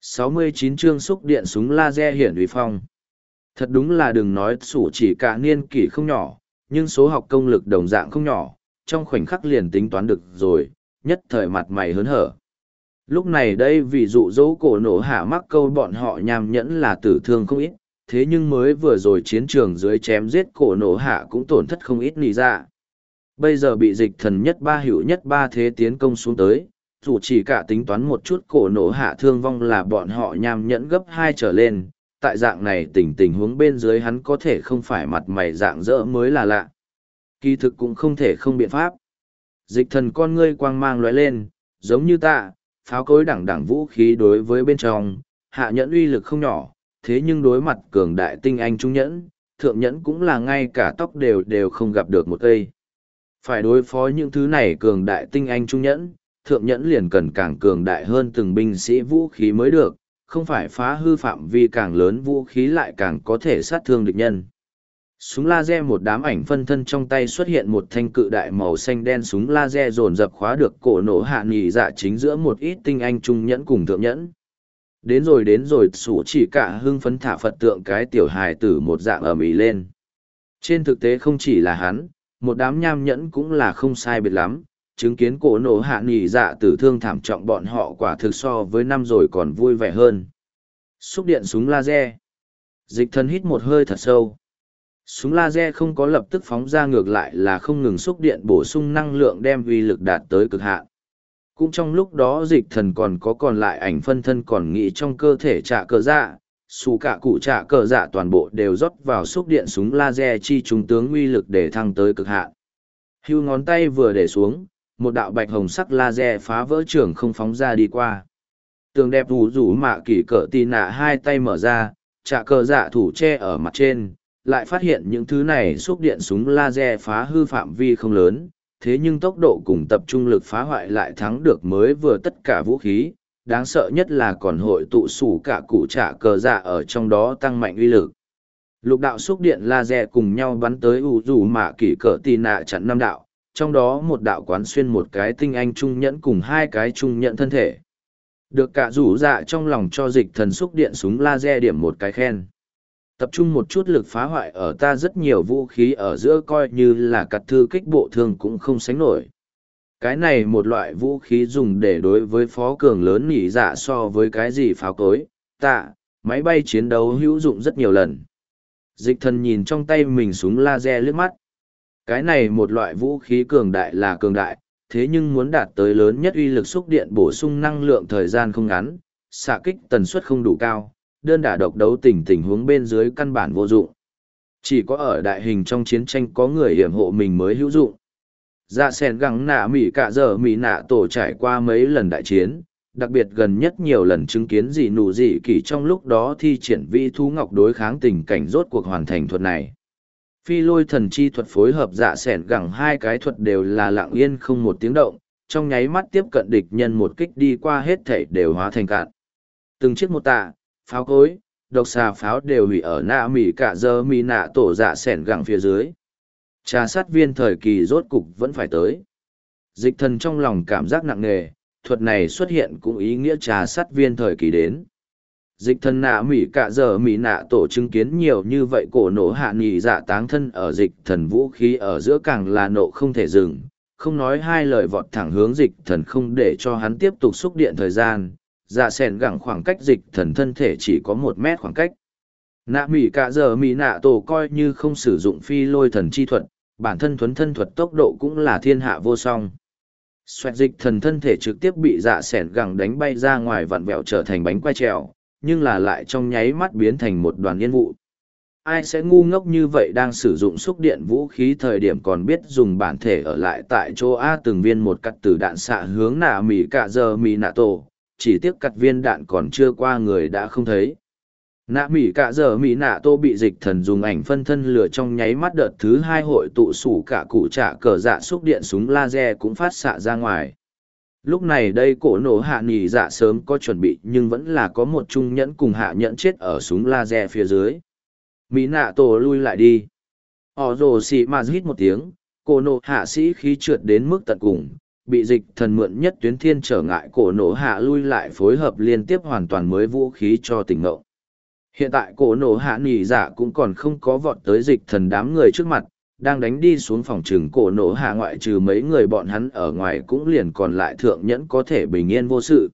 69 chương xúc điện súng laser hiển uy phong. Thật đúng là đừng nói sủ chỉ cả niên kỷ không nhỏ, nhưng số học công lực đồng dạng không nhỏ, trong khoảnh khắc liền tính toán được rồi, nhất thời mặt mày hớn hở. Lúc này đây vì dụ dỗ cổ nổ hạ mắc câu bọn họ nham nhẫn là tử thương không ít, thế nhưng mới vừa rồi chiến trường dưới chém giết cổ nổ hạ cũng tổn thất không ít nì ra. Bây giờ bị dịch thần nhất ba hữu nhất ba thế tiến công xuống tới, dù chỉ cả tính toán một chút cổ nổ hạ thương vong là bọn họ nham nhẫn gấp hai trở lên, tại dạng này tình tình huống bên dưới hắn có thể không phải mặt mày dạng dỡ mới là lạ. Kỳ thực cũng không thể không biện pháp. Dịch thần con ngươi quang mang lóe lên, giống như ta, pháo cối đẳng đẳng vũ khí đối với bên trong, hạ nhẫn uy lực không nhỏ, thế nhưng đối mặt cường đại tinh anh trung nhẫn, thượng nhẫn cũng là ngay cả tóc đều đều không gặp được một cây. Phải đối phó những thứ này cường đại tinh anh trung nhẫn, thượng nhẫn liền cần càng cường đại hơn từng binh sĩ vũ khí mới được, không phải phá hư phạm vi càng lớn vũ khí lại càng có thể sát thương địch nhân. Súng laser một đám ảnh phân thân trong tay xuất hiện một thanh cự đại màu xanh đen súng laser dồn dập khóa được cổ nổ hạ nghỉ dạ chính giữa một ít tinh anh trung nhẫn cùng thượng nhẫn. Đến rồi đến rồi sủ chỉ cả hưng phấn thả Phật tượng cái tiểu hài tử một dạng ở mỹ lên. Trên thực tế không chỉ là hắn, một đám nham nhẫn cũng là không sai biệt lắm, chứng kiến cổ nổ hạ nghỉ dạ tử thương thảm trọng bọn họ quả thực so với năm rồi còn vui vẻ hơn. Xúc điện súng laser. Dịch thần hít một hơi thật sâu. Súng laser không có lập tức phóng ra ngược lại là không ngừng xúc điện bổ sung năng lượng đem uy lực đạt tới cực hạn. Cũng trong lúc đó dịch thần còn có còn lại ảnh phân thân còn nghĩ trong cơ thể trả cờ dạ, xù cả cụ trả cờ dạ toàn bộ đều rót vào xúc điện súng laser chi trung tướng uy lực để thăng tới cực hạn. Hưu ngón tay vừa để xuống, một đạo bạch hồng sắc laser phá vỡ trường không phóng ra đi qua. Tường đẹp rủ rủ mạ kỳ cỡ tì nạ hai tay mở ra, trả cờ dạ thủ che ở mặt trên, lại phát hiện những thứ này xúc điện súng laser phá hư phạm vi không lớn, thế nhưng tốc độ cùng tập trung lực phá hoại lại thắng được mới vừa tất cả vũ khí, đáng sợ nhất là còn hội tụ sủ cả cụ trả cờ dạ ở trong đó tăng mạnh uy lực. Lục đạo xúc điện laser cùng nhau bắn tới ủ rủ mạ kỳ cỡ tì nạ chặn năm đạo, trong đó một đạo quán xuyên một cái tinh anh trung nhẫn cùng hai cái trung nhẫn thân thể. Được cả rủ dạ trong lòng cho dịch thần xúc điện súng laser điểm một cái khen. Tập trung một chút lực phá hoại ở ta rất nhiều vũ khí ở giữa coi như là cặt thư kích bộ thương cũng không sánh nổi. Cái này một loại vũ khí dùng để đối với phó cường lớn nhỉ dạ so với cái gì pháo cối, tạ, máy bay chiến đấu hữu dụng rất nhiều lần. Dịch thần nhìn trong tay mình súng laser lướt mắt cái này một loại vũ khí cường đại là cường đại, thế nhưng muốn đạt tới lớn nhất uy lực xúc điện bổ sung năng lượng thời gian không ngắn, xạ kích tần suất không đủ cao, đơn đả độc đấu tình tình huống bên dưới căn bản vô dụng. Chỉ có ở đại hình trong chiến tranh có người hiểm hộ mình mới hữu dụng. Dạ sen gắng nạ mỉ cả giờ mỉ nạ tổ trải qua mấy lần đại chiến, đặc biệt gần nhất nhiều lần chứng kiến gì nụ gì kỳ trong lúc đó thi triển vi thú ngọc đối kháng tình cảnh rốt cuộc hoàn thành thuật này phi lôi thần chi thuật phối hợp dạ s ẻ n gẳng hai cái thuật đều là lặng yên không một tiếng động, trong nháy mắt tiếp cận địch nhân một kích đi qua hết thể đều hóa thành cạn. Từng chiếc một tạ, pháo cối, độc xà pháo đều hủy ở nạ mỉ cả giờ mỉ nạ tổ dạ s ẻ n gẳng phía dưới. Trà sát viên thời kỳ rốt cục vẫn phải tới. Dịch thần trong lòng cảm giác nặng nề, thuật này xuất hiện cũng ý nghĩa trà sát viên thời kỳ đến dịch thần nạ mỹ cả giờ mỹ nạ tổ chứng kiến nhiều như vậy cổ nổ hạ nghỉ dạ táng thân ở dịch thần vũ khí ở giữa càng là nộ không thể dừng. Không nói hai lời vọt thẳng hướng dịch thần không để cho hắn tiếp tục xúc điện thời gian. Dạ sẻn gẳng khoảng cách dịch thần thân thể chỉ có một mét khoảng cách. Nạ mỹ cả giờ mỹ nạ tổ coi như không sử dụng phi lôi thần chi thuật, bản thân thuấn thân thuật tốc độ cũng là thiên hạ vô song. Xoẹt dịch thần thân thể trực tiếp bị dạ sẻn gẳng đánh bay ra ngoài vặn vẹo trở thành bánh quay trèo nhưng là lại trong nháy mắt biến thành một đoàn yên vụ. Ai sẽ ngu ngốc như vậy đang sử dụng xúc điện vũ khí thời điểm còn biết dùng bản thể ở lại tại chỗ A từng viên một cắt từ đạn xạ hướng nạ mỉ cả giờ mỉ nạ tổ, chỉ tiếc cắt viên đạn còn chưa qua người đã không thấy. Nạ mỉ cả giờ mỉ nạ tô bị dịch thần dùng ảnh phân thân lửa trong nháy mắt đợt thứ hai hội tụ sủ cả cụ trả cờ dạ xúc điện súng laser cũng phát xạ ra ngoài lúc này đây cổ nổ hạ nghỉ dạ sớm có chuẩn bị nhưng vẫn là có một trung nhẫn cùng hạ nhẫn chết ở súng laser phía dưới mỹ nạ tổ lui lại đi họ rồ xì mà hít một tiếng cổ nổ hạ sĩ khí trượt đến mức tận cùng bị dịch thần mượn nhất tuyến thiên trở ngại cổ nổ hạ lui lại phối hợp liên tiếp hoàn toàn mới vũ khí cho tỉnh ngộ. Hiện tại cổ nổ hạ nỉ dạ cũng còn không có vọt tới dịch thần đám người trước mặt, đang đánh đi xuống phòng trừng cổ nổ hạ ngoại trừ mấy người bọn hắn ở ngoài cũng liền còn lại thượng nhẫn có thể bình yên vô sự.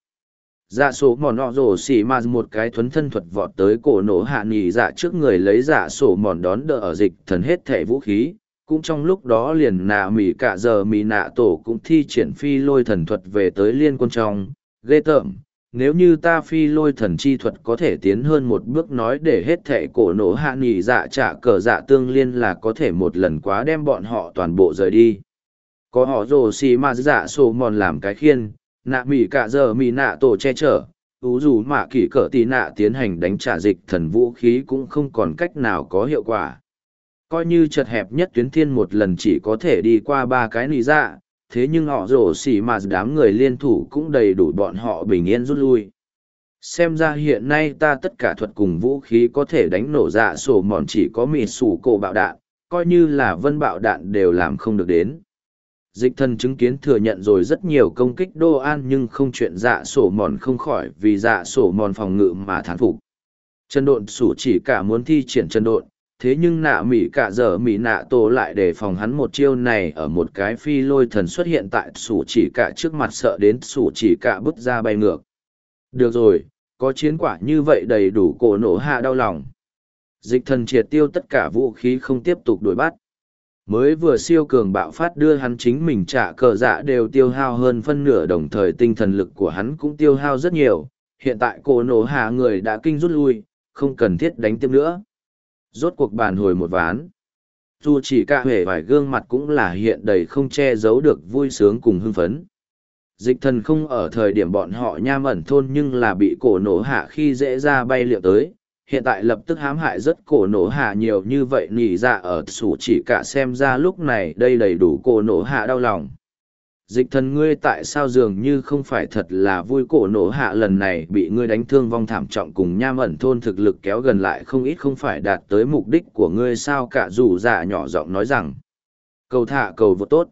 Dạ sổ mòn nọ rổ xỉ mà một cái thuấn thân thuật vọt tới cổ nổ hạ nhì dạ trước người lấy dạ sổ mòn đón đỡ ở dịch thần hết thể vũ khí, cũng trong lúc đó liền nạ mỉ cả giờ mỉ nạ tổ cũng thi triển phi lôi thần thuật về tới liên quân trong, ghê tởm. Nếu như ta phi lôi thần chi thuật có thể tiến hơn một bước nói để hết thệ cổ nổ hạ nghỉ dạ trả cờ dạ tương liên là có thể một lần quá đem bọn họ toàn bộ rời đi. Có họ rồ xì mà dạ sổ mòn làm cái khiên, nạ mỉ cả giờ mỉ nạ tổ che chở, ú dù mạ kỷ cỡ tì nạ tiến hành đánh trả dịch thần vũ khí cũng không còn cách nào có hiệu quả coi như chật hẹp nhất tuyến thiên một lần chỉ có thể đi qua ba cái nỉ dạ thế nhưng họ rổ xỉ mà đám người liên thủ cũng đầy đủ bọn họ bình yên rút lui. Xem ra hiện nay ta tất cả thuật cùng vũ khí có thể đánh nổ dạ sổ mòn chỉ có mịt sủ cổ bạo đạn, coi như là vân bạo đạn đều làm không được đến. Dịch thần chứng kiến thừa nhận rồi rất nhiều công kích đô an nhưng không chuyện dạ sổ mòn không khỏi vì dạ sổ mòn phòng ngự mà thán phục. Chân độn sủ chỉ cả muốn thi triển chân độn thế nhưng nạ mỹ cả giờ mỹ nạ tổ lại đề phòng hắn một chiêu này ở một cái phi lôi thần xuất hiện tại sủ chỉ cả trước mặt sợ đến sủ chỉ cả bước ra bay ngược. Được rồi, có chiến quả như vậy đầy đủ cổ nổ hạ đau lòng. Dịch thần triệt tiêu tất cả vũ khí không tiếp tục đuổi bắt. Mới vừa siêu cường bạo phát đưa hắn chính mình trả cờ dạ đều tiêu hao hơn phân nửa đồng thời tinh thần lực của hắn cũng tiêu hao rất nhiều. Hiện tại cổ nổ hạ người đã kinh rút lui, không cần thiết đánh tiếp nữa rốt cuộc bàn hồi một ván. Dù chỉ cả hề vài gương mặt cũng là hiện đầy không che giấu được vui sướng cùng hưng phấn. Dịch thần không ở thời điểm bọn họ nham ẩn thôn nhưng là bị cổ nổ hạ khi dễ ra bay liệu tới. Hiện tại lập tức hãm hại rất cổ nổ hạ nhiều như vậy nỉ dạ ở sủ chỉ cả xem ra lúc này đây đầy đủ cổ nổ hạ đau lòng dịch thần ngươi tại sao dường như không phải thật là vui cổ nổ hạ lần này bị ngươi đánh thương vong thảm trọng cùng nham ẩn thôn thực lực kéo gần lại không ít không phải đạt tới mục đích của ngươi sao cả dù dạ nhỏ giọng nói rằng. Cầu thả cầu vô tốt.